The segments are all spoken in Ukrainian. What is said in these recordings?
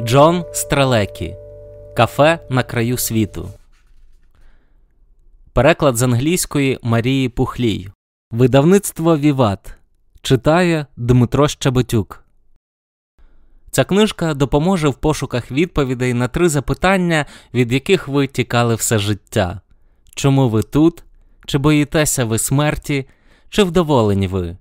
Джон Стралекі Кафе на краю світу. Переклад з англійської Марії Пухлій. Видавництво Віват. Читає Дмитро Щебетюк. Ця книжка допоможе в пошуках відповідей на три запитання, від яких ви тікали все життя. Чому ви тут? Чи боїтеся ви смерті? Чи вдоволені ви?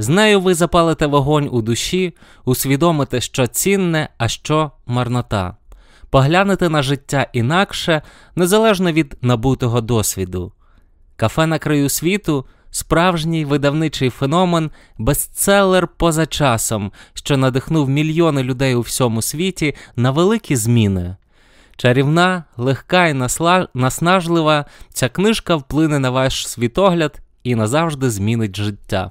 З нею ви запалите вогонь у душі, усвідомите, що цінне, а що марнота, поглянете на життя інакше, незалежно від набутого досвіду. Кафе на краю світу справжній видавничий феномен, бестселер поза часом, що надихнув мільйони людей у всьому світі на великі зміни. Чарівна, легка і наснажлива, ця книжка вплине на ваш світогляд і назавжди змінить життя.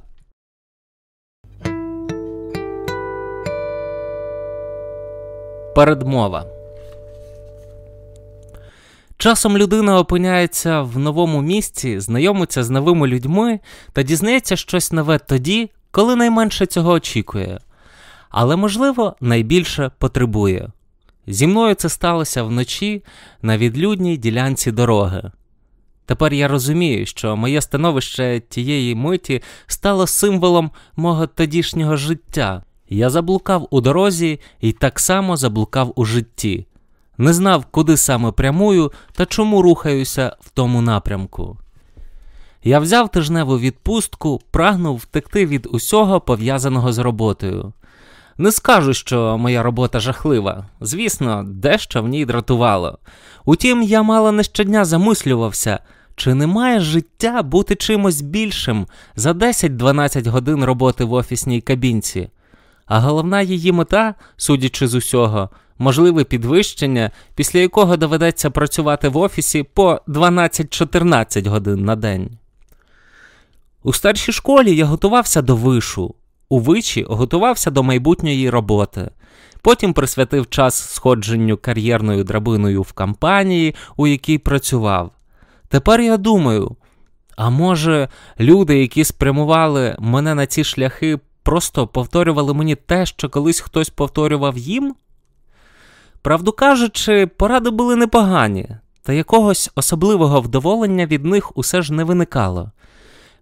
Передмова. Часом людина опиняється в новому місці, знайомиться з новими людьми та дізнається щось нове тоді, коли найменше цього очікує, але, можливо, найбільше потребує. Зі мною це сталося вночі на відлюдній ділянці дороги. Тепер я розумію, що моє становище тієї миті стало символом мого тодішнього життя. Я заблукав у дорозі і так само заблукав у житті, не знав, куди саме прямую та чому рухаюся в тому напрямку. Я взяв тижневу відпустку, прагнув втекти від усього пов'язаного з роботою. Не скажу, що моя робота жахлива. Звісно, дещо в ній дратувало. Утім, я мало не щодня замислювався, чи не має життя бути чимось більшим за 10-12 годин роботи в офісній кабінці. А головна її мета, судячи з усього, можливе підвищення, після якого доведеться працювати в офісі по 12-14 годин на день. У старшій школі я готувався до вишу, у вичі готувався до майбутньої роботи. Потім присвятив час сходженню кар'єрною драбиною в компанії, у якій працював. Тепер я думаю, а може, люди, які спрямували мене на ці шляхи, просто повторювали мені те, що колись хтось повторював їм? Правду кажучи, поради були непогані, та якогось особливого вдоволення від них усе ж не виникало.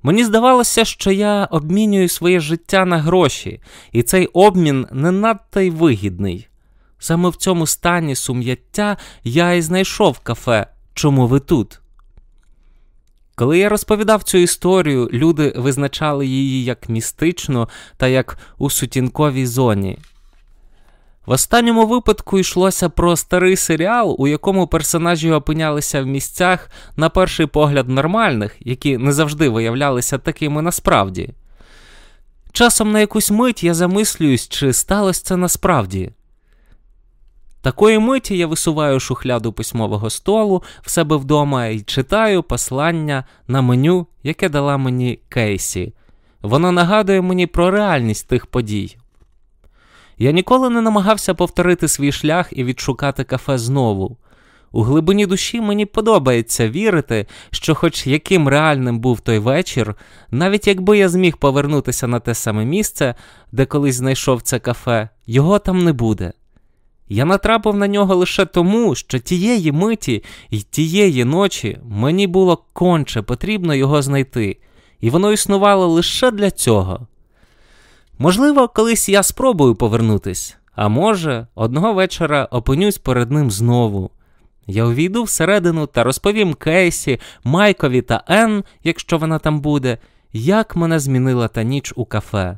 Мені здавалося, що я обмінюю своє життя на гроші, і цей обмін не надто й вигідний. Саме в цьому стані сум'яття я і знайшов кафе, чому ви тут. Коли я розповідав цю історію, люди визначали її як містичну та як у сутінковій зоні. В останньому випадку йшлося про старий серіал, у якому персонажі опинялися в місцях, на перший погляд, нормальних, які не завжди виявлялися такими насправді. Часом на якусь мить я замислююсь, чи сталося це насправді. Такої миті я висуваю шухляду письмового столу в себе вдома і читаю послання на меню, яке дала мені Кейсі. Воно нагадує мені про реальність тих подій. Я ніколи не намагався повторити свій шлях і відшукати кафе знову. У глибині душі мені подобається вірити, що, хоч яким реальним був той вечір, навіть якби я зміг повернутися на те саме місце, де колись знайшов це кафе, його там не буде. Я натрапив на нього лише тому, що тієї миті і тієї ночі мені було конче потрібно його знайти, і воно існувало лише для цього. Можливо, колись я спробую повернутись, а може, одного вечора опинюсь перед ним знову. Я увійду всередину та розповім Кейсі, Майкові та Енн, якщо вона там буде, як мене змінила та ніч у кафе,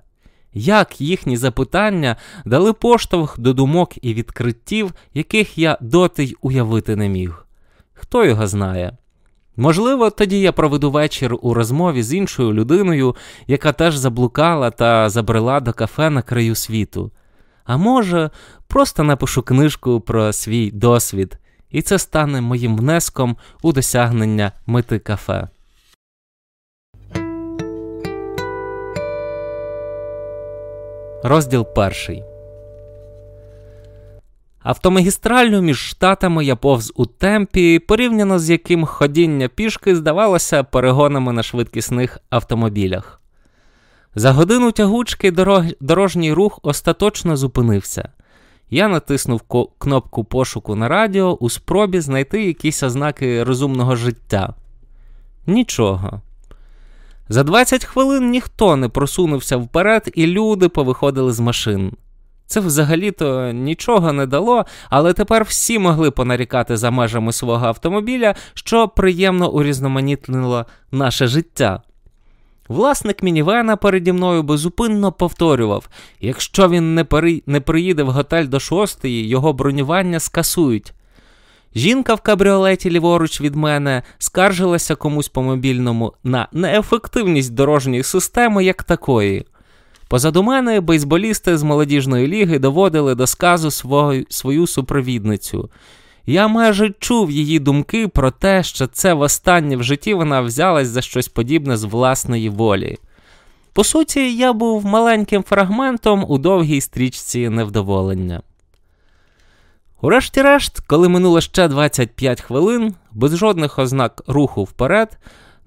як їхні запитання дали поштовх до думок і відкриттів, яких я доти й уявити не міг. Хто його знає? Можливо, тоді я проведу вечір у розмові з іншою людиною, яка теж заблукала та забрела до кафе на краю світу. А може, просто напишу книжку про свій досвід, і це стане моїм внеском у досягнення мети кафе. Розділ перший. Автомагістралю між штатами я повз у темпі, порівняно з яким ходіння пішки здавалося перегонами на швидкісних автомобілях. За годину тягучки дорог... дорожній рух остаточно зупинився. Я натиснув кнопку пошуку на радіо у спробі знайти якісь ознаки розумного життя. Нічого. За 20 хвилин ніхто не просунувся вперед, і люди повиходили з машин. Це взагалі-то нічого не дало, але тепер всі могли понарікати за межами свого автомобіля, що приємно урізноманітнило наше життя. Власник мінівена переді мною безупинно повторював: якщо він не, пери... не приїде в готель до шостої, його бронювання скасують. Жінка в кабріолеті ліворуч від мене скаржилася комусь по мобільному на неефективність дорожньої системи як такої. Позаду мене бейсболісти з молодіжної ліги доводили до сказу свою, свою супровідницю. Я майже чув її думки про те, що це востаннє в житті вона взялась за щось подібне з власної волі. По суті, я був маленьким фрагментом у довгій стрічці невдоволення. Урешті-решт, коли минуло ще 25 хвилин, без жодних ознак руху вперед,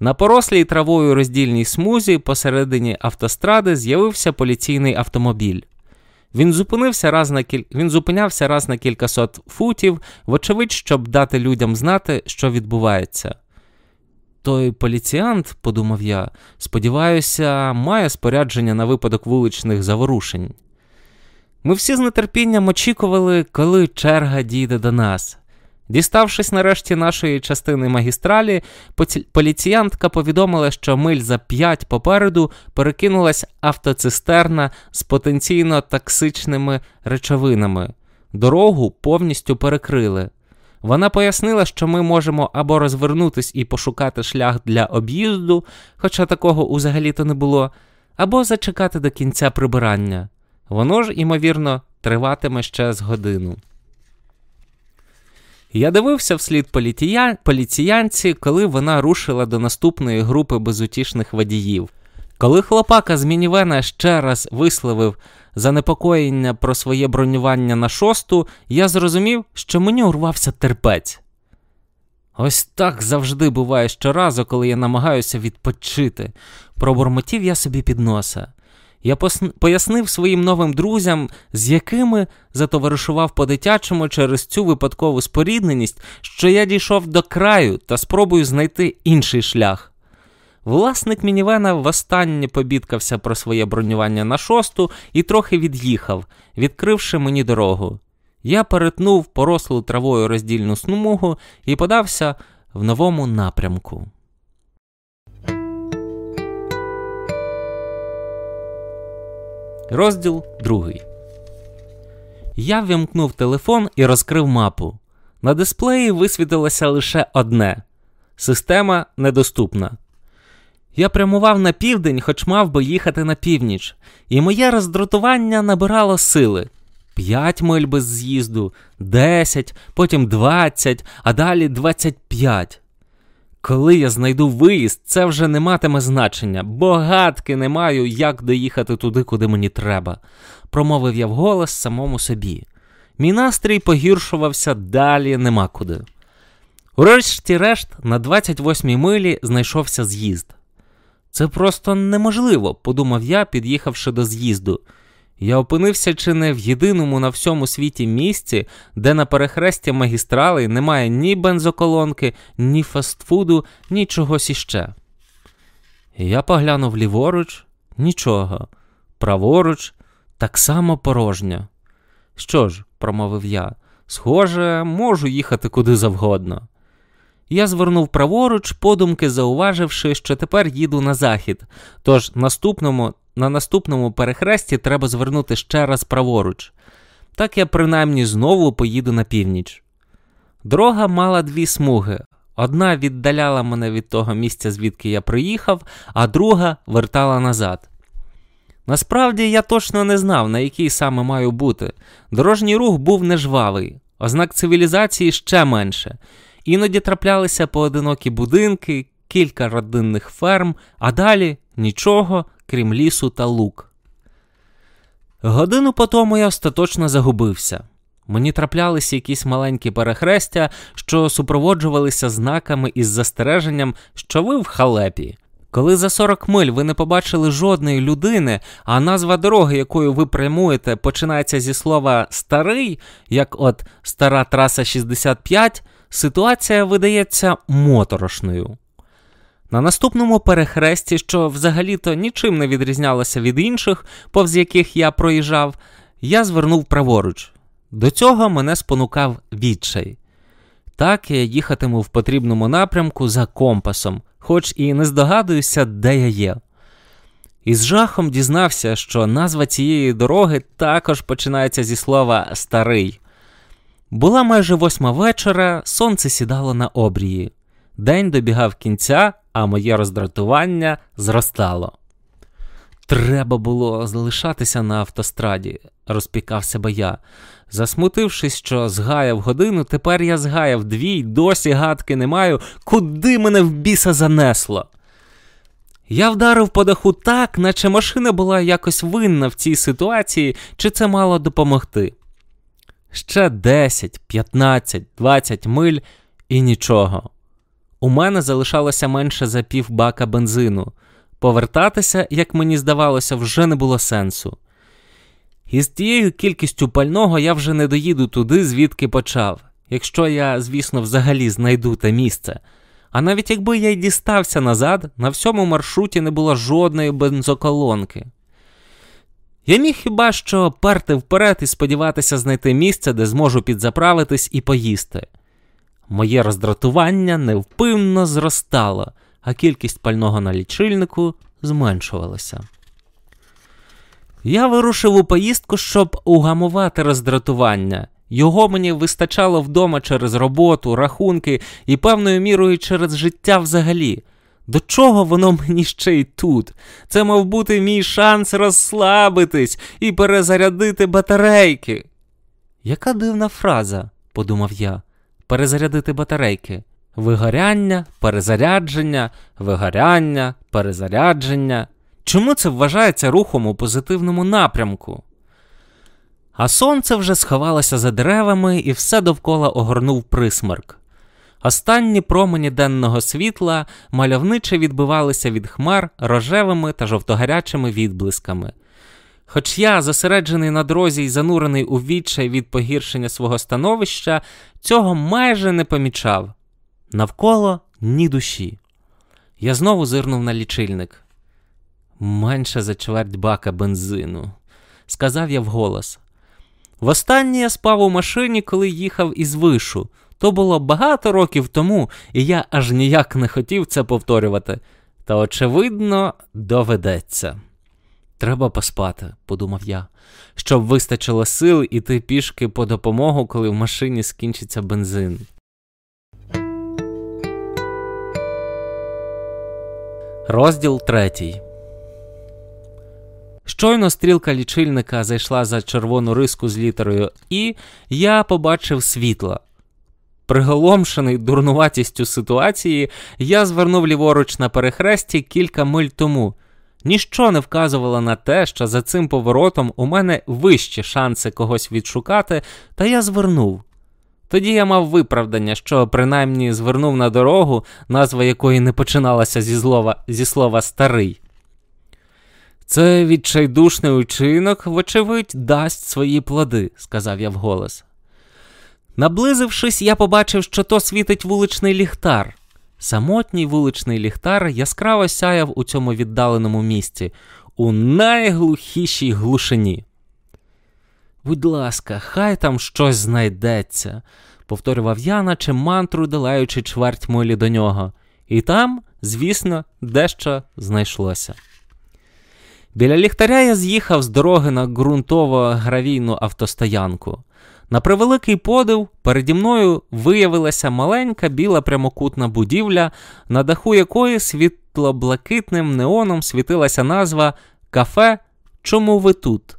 на порослій травою роздільній смузі посередині автостради з'явився поліційний автомобіль. Він зупинився раз на кіль... Він зупинявся раз на кількасот футів, вочевидь, щоб дати людям знати, що відбувається. Той поліціянт, подумав я, сподіваюся, має спорядження на випадок вуличних заворушень. Ми всі з нетерпінням очікували, коли черга дійде до нас. Діставшись нарешті нашої частини магістралі, поліціянтка повідомила, що миль за п'ять попереду перекинулась автоцистерна з потенційно токсичними речовинами. Дорогу повністю перекрили. Вона пояснила, що ми можемо або розвернутись і пошукати шлях для об'їзду, хоча такого узагалі-то не було, або зачекати до кінця прибирання. Воно ж, імовірно, триватиме ще з годину. Я дивився вслід поліція... поліціянці, коли вона рушила до наступної групи безутішних водіїв. Коли хлопака з мінівена ще раз висловив занепокоєння про своє бронювання на шосту, я зрозумів, що мені урвався терпець. Ось так завжди буває щоразу, коли я намагаюся відпочити. Пробурмотів я собі під носа. Я пояснив своїм новим друзям, з якими затоваришував по-дитячому через цю випадкову спорідненість, що я дійшов до краю та спробую знайти інший шлях. Власник мінівена востаннє побідкався про своє бронювання на шосту і трохи від'їхав, відкривши мені дорогу. Я перетнув порослу травою роздільну смугу і подався в новому напрямку. Розділ другий. Я ввімкнув телефон і розкрив мапу. На дисплеї висвітилося лише одне: система недоступна. Я прямував на південь, хоч мав би їхати на північ, і моє роздратування набирало сили. П'ять миль без з'їзду, десять, потім двадцять, а далі двадцять п'ять. Коли я знайду виїзд, це вже не матиме значення, бо не маю, як доїхати туди, куди мені треба, промовив я вголос самому собі. Мій настрій погіршувався далі нема куди. Урешті-решт, на 28-й милі знайшовся з'їзд. Це просто неможливо, подумав я, під'їхавши до з'їзду. Я опинився чи не в єдиному на всьому світі місці, де на перехресті магістрали немає ні бензоколонки, ні фастфуду, ні чогось іще. Я поглянув ліворуч нічого, праворуч так само порожньо. Що ж, промовив я, схоже, можу їхати куди завгодно. Я звернув праворуч, подумки зауваживши, що тепер їду на захід, тож наступному на наступному перехресті треба звернути ще раз праворуч. Так я принаймні знову поїду на північ. Дорога мала дві смуги. Одна віддаляла мене від того місця, звідки я приїхав, а друга вертала назад. Насправді я точно не знав, на якій саме маю бути. Дорожній рух був нежвавий, ознак цивілізації ще менше. Іноді траплялися поодинокі будинки, кілька родинних ферм, а далі нічого, крім лісу та лук. Годину по тому я остаточно загубився. Мені траплялися якісь маленькі перехрестя, що супроводжувалися знаками із застереженням, що ви в халепі. Коли за 40 миль ви не побачили жодної людини, а назва дороги, якою ви прямуєте, починається зі слова старий, як от стара траса 65, ситуація видається моторошною. На наступному перехресті, що взагалі-то нічим не відрізнялося від інших, повз яких я проїжджав, я звернув праворуч. До цього мене спонукав відчай. Так я їхатиму в потрібному напрямку за компасом, хоч і не здогадуюся, де я є. І з жахом дізнався, що назва цієї дороги також починається зі слова старий. Була майже восьма вечора, сонце сідало на обрії. День добігав кінця, а моє роздратування зростало. Треба було залишатися на автостраді, розпікав себе я. Засмутившись, що згаяв годину, тепер я згаяв дві й досі гадки не маю, куди мене в біса занесло. Я вдарив по даху так, наче машина була якось винна в цій ситуації, чи це мало допомогти. Ще 10, 15, 20 миль і нічого. У мене залишалося менше за пів бака бензину. Повертатися, як мені здавалося, вже не було сенсу. І з тією кількістю пального я вже не доїду туди, звідки почав, якщо я, звісно, взагалі знайду те місце. А навіть якби я й дістався назад, на всьому маршруті не було жодної бензоколонки. Я міг хіба що перти вперед і сподіватися знайти місце, де зможу підзаправитись і поїсти. Моє роздратування невпинно зростало, а кількість пального на лічильнику зменшувалася. Я вирушив у поїздку, щоб угамувати роздратування. Його мені вистачало вдома через роботу, рахунки і певною мірою через життя взагалі. До чого воно мені ще й тут? Це мав бути мій шанс розслабитись і перезарядити батарейки. Яка дивна фраза, подумав я, перезарядити батарейки. Вигоряння, перезарядження, вигоряння, перезарядження. Чому це вважається рухом у позитивному напрямку? А сонце вже сховалося за деревами і все довкола огорнув присмерк. Останні промені денного світла мальовниче відбивалися від хмар рожевими та жовтогарячими відблисками. Хоч я, зосереджений на дорозі й занурений у відчай від погіршення свого становища, цього майже не помічав. Навколо ні душі. Я знову зирнув на лічильник. Менше за чверть бака бензину, сказав я вголос. Востаннє я спав у машині, коли їхав із вишу. То було багато років тому, і я аж ніяк не хотів це повторювати. Та, очевидно, доведеться. Треба поспати, подумав я, щоб вистачило сил іти пішки по допомогу, коли в машині скінчиться бензин. Розділ третій. Щойно стрілка лічильника зайшла за червону риску з літерою І, я побачив світло. Приголомшений дурнуватістю ситуації, я звернув ліворуч на перехресті кілька миль тому. Ніщо не вказувало на те, що за цим поворотом у мене вищі шанси когось відшукати, та я звернув. Тоді я мав виправдання, що принаймні звернув на дорогу, назва якої не починалася зі слова, зі слова старий. Це відчайдушний учинок, вочевидь, дасть свої плоди, сказав я вголос. Наблизившись, я побачив, що то світить вуличний ліхтар. Самотній вуличний ліхтар яскраво сяяв у цьому віддаленому місці, у найглухішій глушині. Будь ласка, хай там щось знайдеться, повторював я, наче мантру, долаючи чверть милі до нього, і там, звісно, дещо знайшлося. Біля ліхтаря я з'їхав з дороги на ґрунтово гравійну автостоянку. На превеликий подив, переді мною виявилася маленька біла прямокутна будівля, на даху якої світло-блакитним неоном світилася назва Кафе Чому ви тут?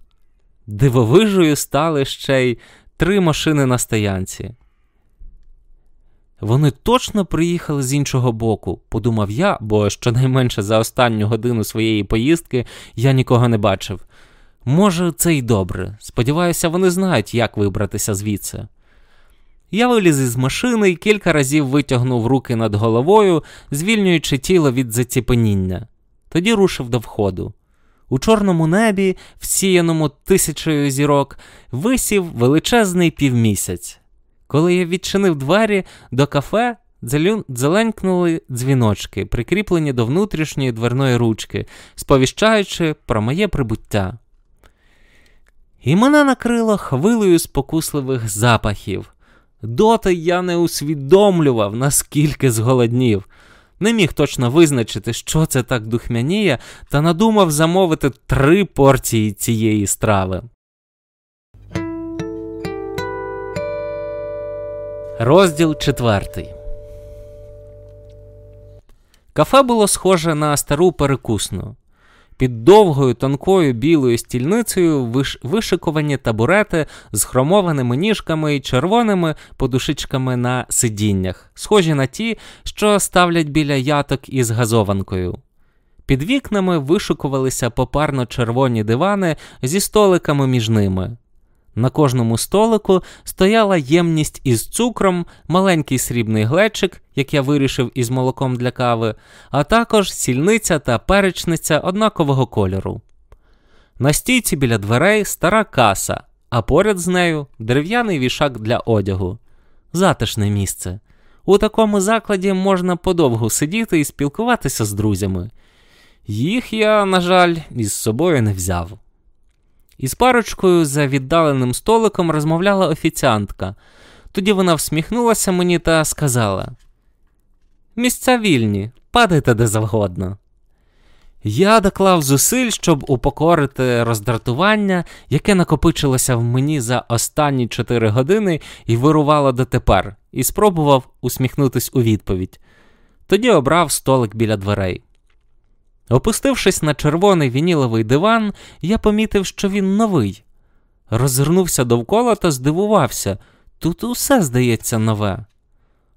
Дивовижею стали ще й три машини на стоянці. Вони точно приїхали з іншого боку, подумав я, бо щонайменше за останню годину своєї поїздки я нікого не бачив. Може, це й добре. Сподіваюся, вони знають, як вибратися звідси. Я виліз із машини і кілька разів витягнув руки над головою, звільнюючи тіло від заціпеніння. Тоді рушив до входу. У чорному небі, всіяному тисячою зірок, висів величезний півмісяць. Коли я відчинив двері до кафе, зеленькнули дзвіночки, прикріплені до внутрішньої дверної ручки, сповіщаючи про моє прибуття. І мене накрило хвилею спокусливих запахів. Доти я не усвідомлював, наскільки зголоднів. Не міг точно визначити, що це так духмяніє, та надумав замовити три порції цієї страви. Розділ четвертий. Кафе було схоже на стару перекусну. Під довгою тонкою білою стільницею виш... вишикувані табурети з хромованими ніжками і червоними подушечками на сидіннях, схожі на ті, що ставлять біля яток із газованкою. Під вікнами вишикувалися попарно червоні дивани зі столиками між ними. На кожному столику стояла ємність із цукром, маленький срібний глечик, як я вирішив із молоком для кави, а також сільниця та перечниця однакового кольору. На стійці біля дверей стара каса, а поряд з нею дерев'яний вішак для одягу. Затишне місце. У такому закладі можна подовго сидіти і спілкуватися з друзями. Їх я, на жаль, із собою не взяв. Із парочкою за віддаленим столиком розмовляла офіціантка. Тоді вона всміхнулася мені та сказала: Місця вільні, падайте де завгодно. Я доклав зусиль, щоб упокорити роздратування, яке накопичилося в мені за останні чотири години і вирувало дотепер, і спробував усміхнутись у відповідь. Тоді обрав столик біля дверей. Опустившись на червоний вініловий диван, я помітив, що він новий. Розвернувся довкола та здивувався тут усе здається нове.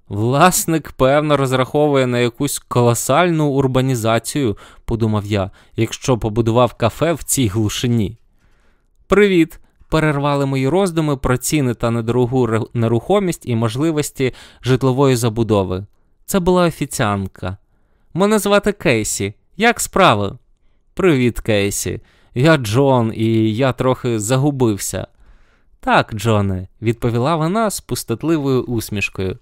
Власник, певно, розраховує на якусь колосальну урбанізацію, подумав я, якщо побудував кафе в цій глушині. Привіт! перервали мої роздуми про ціни та недорогу нерухомість і можливості житлової забудови. Це була офіціантка. Мене звати Кейсі. Як справи? Привіт, Кейсі. Я Джон, і я трохи загубився. Так, Джоне, відповіла вона з пустотливою усмішкою.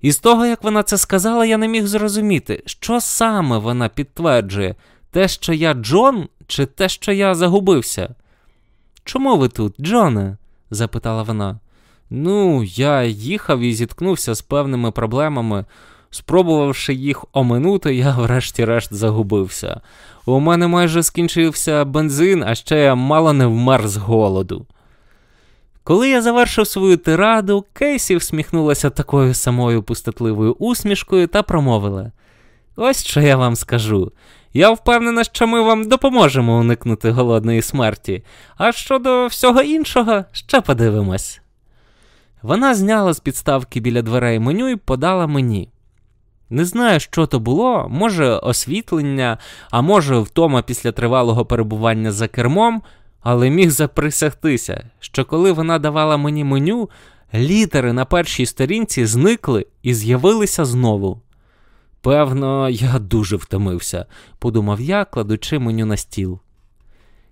І з того, як вона це сказала, я не міг зрозуміти, що саме вона підтверджує, те, що я Джон, чи те, що я загубився. Чому ви тут, Джоне? запитала вона. Ну, я їхав і зіткнувся з певними проблемами. Спробувавши їх оминути, я врешті-решт загубився. У мене майже скінчився бензин, а ще я мало не вмер з голоду. Коли я завершив свою тираду, Кейсі всміхнулася такою самою пустотливою усмішкою та промовила: Ось що я вам скажу. Я впевнена, що ми вам допоможемо уникнути голодної смерті, а щодо всього іншого, ще подивимось. Вона зняла з підставки біля дверей меню і подала мені. Не знаю, що то було, може освітлення, а може втома після тривалого перебування за кермом, але міг заприсягтися, що коли вона давала мені меню, літери на першій сторінці зникли і з'явилися знову. Певно, я дуже втомився, подумав я, кладучи меню на стіл.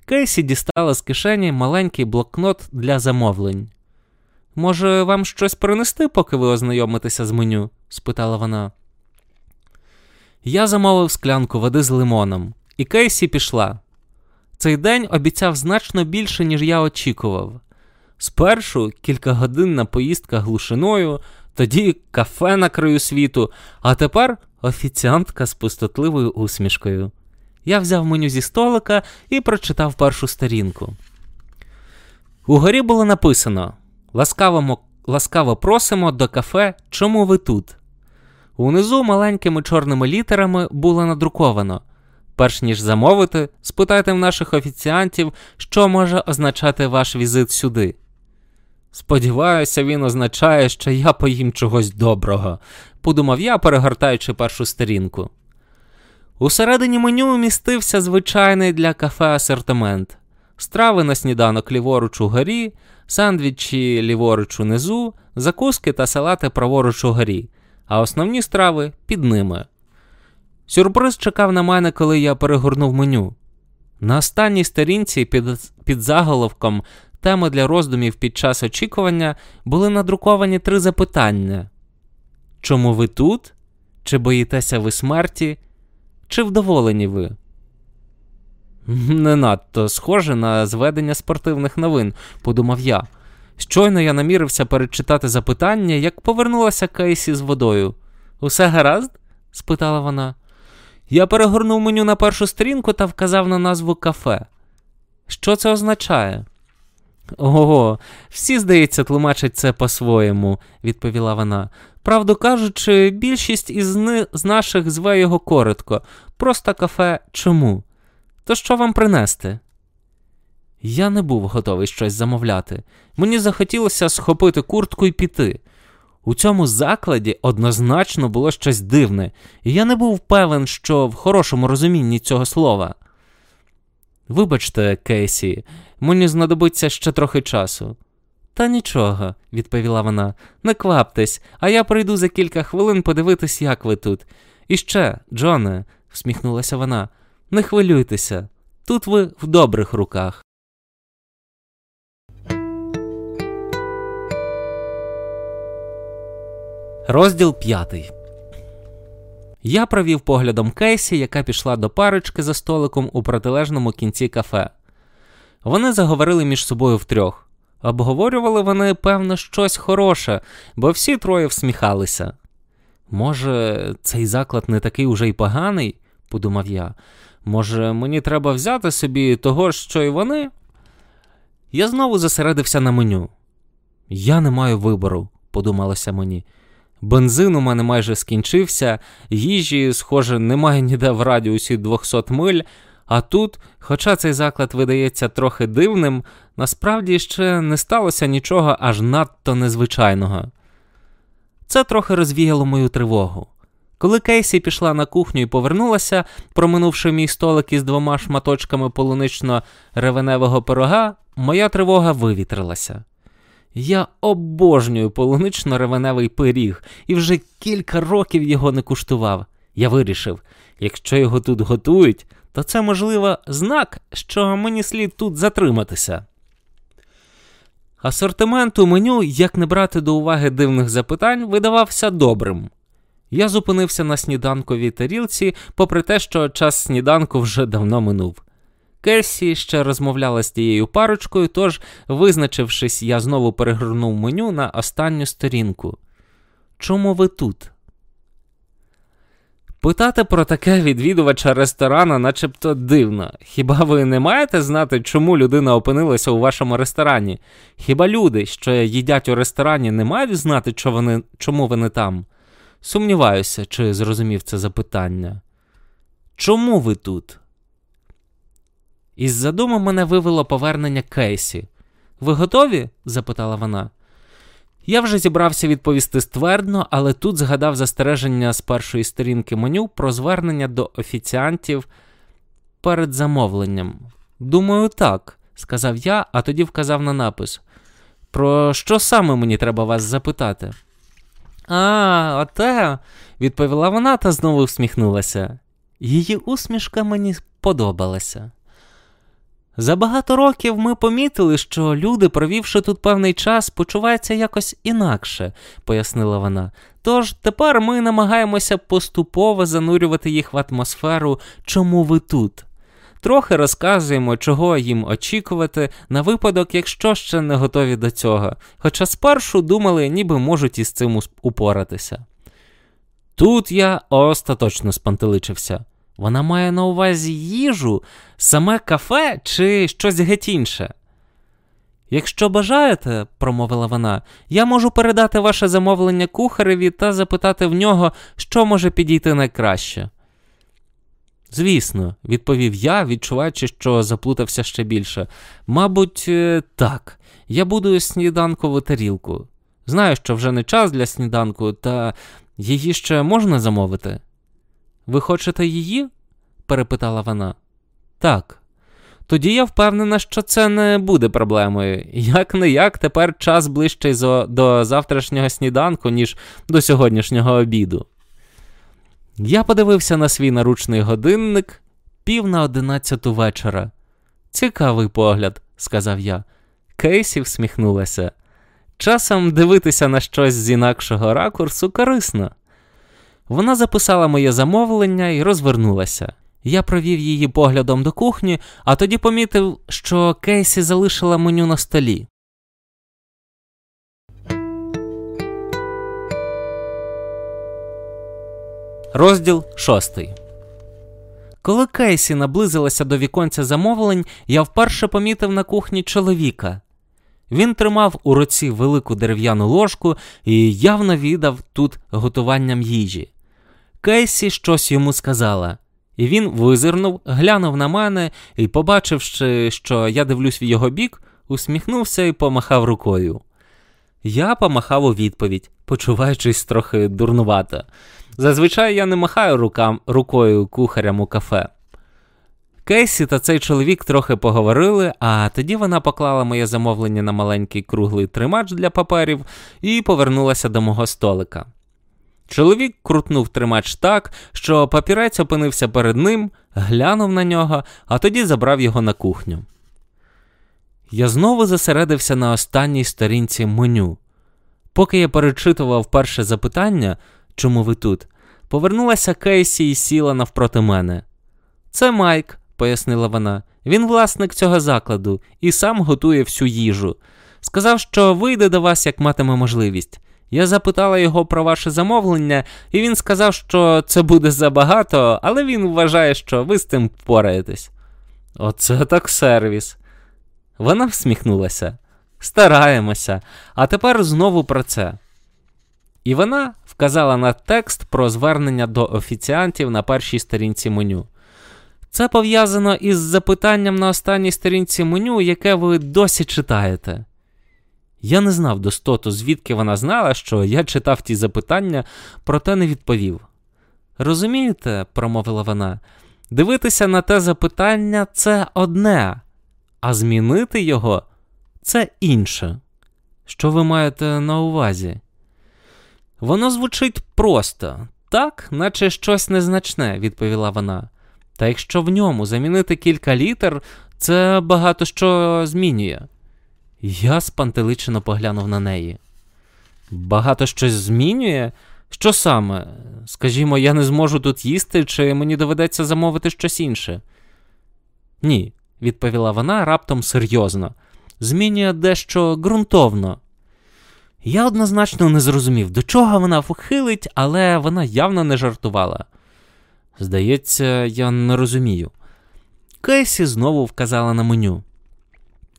Кейсі дістала з кишені маленький блокнот для замовлень. Може, вам щось принести, поки ви ознайомитеся з меню? спитала вона. Я замовив склянку води з лимоном, і Кейсі пішла. Цей день обіцяв значно більше, ніж я очікував. Спершу кількагодинна поїздка глушиною, тоді кафе на краю світу, а тепер офіціантка з пустотливою усмішкою. Я взяв меню зі столика і прочитав першу сторінку. Угорі було написано: ласкаво, ласкаво просимо до кафе, чому ви тут? Унизу маленькими чорними літерами було надруковано. Перш ніж замовити, спитайте в наших офіціантів, що може означати ваш візит сюди. Сподіваюся, він означає, що я поїм чогось доброго, подумав я, перегортаючи першу сторінку. Усередині меню містився звичайний для кафе асортимент: страви на сніданок ліворуч горі, сандвічі ліворуч унизу, закуски та салати праворуч горі, а основні страви під ними. Сюрприз чекав на мене, коли я перегорнув меню. На останній сторінці під, під заголовком теми для роздумів під час очікування були надруковані три запитання: Чому ви тут? Чи боїтеся ви смерті? Чи вдоволені ви? Не надто схоже на зведення спортивних новин, подумав я. Щойно я намірився перечитати запитання, як повернулася Кейсі з водою. Усе гаразд? спитала вона. Я перегорнув меню на першу сторінку та вказав на назву кафе. Що це означає? Ого, всі, здається, тлумачать це по-своєму, відповіла вона. Правду кажучи, більшість із ни... з наших зве його коротко, просто кафе чому? То що вам принести? Я не був готовий щось замовляти. Мені захотілося схопити куртку і піти. У цьому закладі однозначно було щось дивне, і я не був певен, що в хорошому розумінні цього слова. Вибачте, Кейсі, мені знадобиться ще трохи часу. Та нічого, відповіла вона, не кваптесь, а я прийду за кілька хвилин подивитись, як ви тут. І ще, Джоне, всміхнулася вона, не хвилюйтеся, тут ви в добрих руках. Розділ п'ятий. Я провів поглядом Кейсі, яка пішла до парочки за столиком у протилежному кінці кафе. Вони заговорили між собою втрьох. Обговорювали вони, певно, щось хороше, бо всі троє всміхалися. Може, цей заклад не такий уже й поганий, подумав я. Може, мені треба взяти собі того, що й вони? Я знову зосередився на меню. Я не маю вибору, подумалося мені. Бензин у мене майже скінчився, їжі, схоже, немає ніде в радіусі 200 миль, а тут, хоча цей заклад видається трохи дивним, насправді ще не сталося нічого аж надто незвичайного. Це трохи розвіяло мою тривогу. Коли Кейсі пішла на кухню і повернулася, проминувши мій столик із двома шматочками полунично-ревеневого пирога, моя тривога вивітрилася. Я обожнюю полунично-ревеневий пиріг і вже кілька років його не куштував. Я вирішив, якщо його тут готують, то це, можливо, знак, що мені слід тут затриматися. Асортимент у меню, як не брати до уваги дивних запитань, видавався добрим. Я зупинився на сніданковій тарілці, попри те, що час сніданку вже давно минув. Керсі ще розмовляла з тією парочкою, тож, визначившись, я знову перегорнув меню на останню сторінку. Чому ви тут? Питати про таке відвідувача ресторана начебто дивно. Хіба ви не маєте знати, чому людина опинилася у вашому ресторані? Хіба люди, що їдять у ресторані, не мають знати, що вони, чому вони там? Сумніваюся, чи зрозумів це запитання. Чому ви тут? Із задуму мене вивело повернення Кейсі. Ви готові? запитала вона. Я вже зібрався відповісти ствердно, але тут згадав застереження з першої сторінки меню про звернення до офіціантів перед замовленням. Думаю, так, сказав я, а тоді вказав на напис. Про що саме мені треба вас запитати? А, оте, відповіла вона та знову всміхнулася. Її усмішка мені подобалася. За багато років ми помітили, що люди, провівши тут певний час, почуваються якось інакше, пояснила вона. Тож тепер ми намагаємося поступово занурювати їх в атмосферу, чому ви тут. Трохи розказуємо, чого їм очікувати, на випадок, якщо ще не готові до цього, хоча спершу думали, ніби можуть із цим упоратися. Тут я остаточно спантеличився. Вона має на увазі їжу, саме кафе чи щось геть інше. Якщо бажаєте, промовила вона, я можу передати ваше замовлення кухареві та запитати в нього, що може підійти найкраще. Звісно, відповів я, відчуваючи, що заплутався ще більше. Мабуть, е, так, я буду сніданкову тарілку. Знаю, що вже не час для сніданку, та її ще можна замовити. Ви хочете її? перепитала вона. Так. тоді я впевнена, що це не буде проблемою. Як не як, тепер час ближчий до завтрашнього сніданку, ніж до сьогоднішнього обіду. Я подивився на свій наручний годинник пів на одинадцяту вечора. Цікавий погляд, сказав я. Кейсі всміхнулася. Часом дивитися на щось з інакшого ракурсу корисно. Вона записала моє замовлення і розвернулася. Я провів її поглядом до кухні, а тоді помітив, що Кейсі залишила меню на столі. Розділ шостий. Коли Кейсі наблизилася до віконця замовлень, я вперше помітив на кухні чоловіка. Він тримав у руці велику дерев'яну ложку і явно віддав тут готуванням їжі. Кейсі щось йому сказала, і він визирнув, глянув на мене і, побачивши, що я дивлюсь в його бік, усміхнувся і помахав рукою. Я помахав у відповідь, почуваючись трохи дурнувато. Зазвичай я не махаю рукам, рукою кухарям у кафе. Кейсі та цей чоловік трохи поговорили, а тоді вона поклала моє замовлення на маленький круглий тримач для паперів і повернулася до мого столика. Чоловік крутнув тримач так, що папірець опинився перед ним, глянув на нього, а тоді забрав його на кухню. Я знову зосередився на останній сторінці меню. Поки я перечитував перше запитання, чому ви тут, повернулася Кейсі і сіла навпроти мене. Це Майк, пояснила вона. Він власник цього закладу і сам готує всю їжу. Сказав, що вийде до вас, як матиме можливість. Я запитала його про ваше замовлення, і він сказав, що це буде забагато, але він вважає, що ви з тим впораєтесь. Оце так сервіс. Вона всміхнулася. Стараємося, а тепер знову про це. І вона вказала на текст про звернення до офіціантів на першій сторінці меню. Це пов'язано із запитанням на останній сторінці меню, яке ви досі читаєте. Я не знав достоту, звідки вона знала, що я читав ті запитання, проте не відповів. Розумієте, промовила вона, дивитися на те запитання це одне, а змінити його це інше. Що ви маєте на увазі? Воно звучить просто, так, наче щось незначне, відповіла вона. Та якщо в ньому замінити кілька літер, це багато що змінює. Я спантеличено поглянув на неї. Багато щось змінює? Що саме? Скажімо, я не зможу тут їсти, чи мені доведеться замовити щось інше? Ні, відповіла вона раптом серйозно. Змінює дещо ґрунтовно. Я однозначно не зрозумів, до чого вона вхилить, але вона явно не жартувала. Здається, я не розумію. Кейсі знову вказала на меню.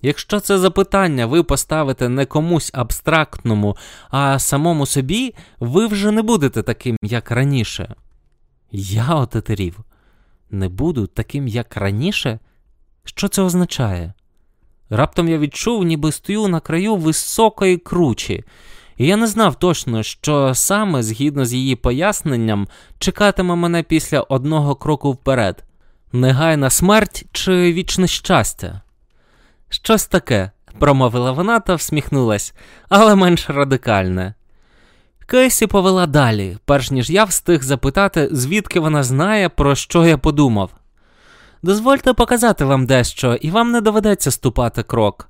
Якщо це запитання ви поставите не комусь абстрактному, а самому собі, ви вже не будете таким, як раніше. Я отетерів. Не буду таким, як раніше? Що це означає? Раптом я відчув, ніби стою на краю високої кручі, і я не знав точно, що саме, згідно з її поясненням, чекатиме мене після одного кроку вперед негайна смерть чи вічне щастя. Щось таке, промовила вона та всміхнулась, але менш радикальне. Кейсі повела далі, перш ніж я встиг запитати, звідки вона знає, про що я подумав. Дозвольте показати вам дещо, і вам не доведеться ступати крок.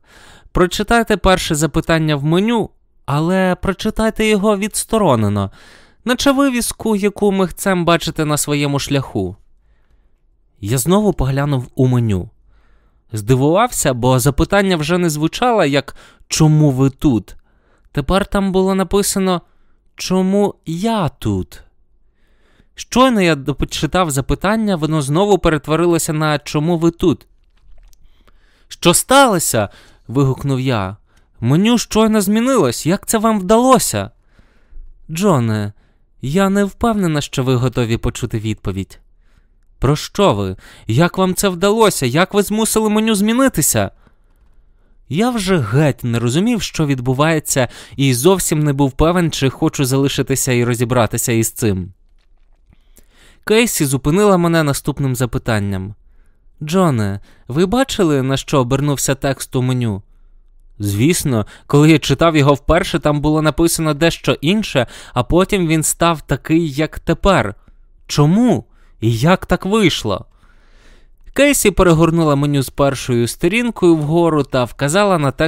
Прочитайте перше запитання в меню, але прочитайте його відсторонено, наче вивіску, яку ми chcемо бачити на своєму шляху. Я знову поглянув у меню. Здивувався, бо запитання вже не звучало як Чому ви тут? Тепер там було написано Чому я тут? Щойно я почитав запитання, воно знову перетворилося на Чому ви тут? Що сталося? вигукнув я. Меню щойно змінилось. Як це вам вдалося? Джоне, я не впевнена, що ви готові почути відповідь. Про що ви? Як вам це вдалося? Як ви змусили меню змінитися? Я вже геть не розумів, що відбувається, і зовсім не був певен, чи хочу залишитися і розібратися із цим. Кейсі зупинила мене наступним запитанням. Джоне, ви бачили, на що обернувся текст у меню? Звісно, коли я читав його вперше, там було написано дещо інше, а потім він став такий, як тепер. Чому? І як так вийшло? Кейсі перегорнула меню з першою сторінкою вгору та вказала на текст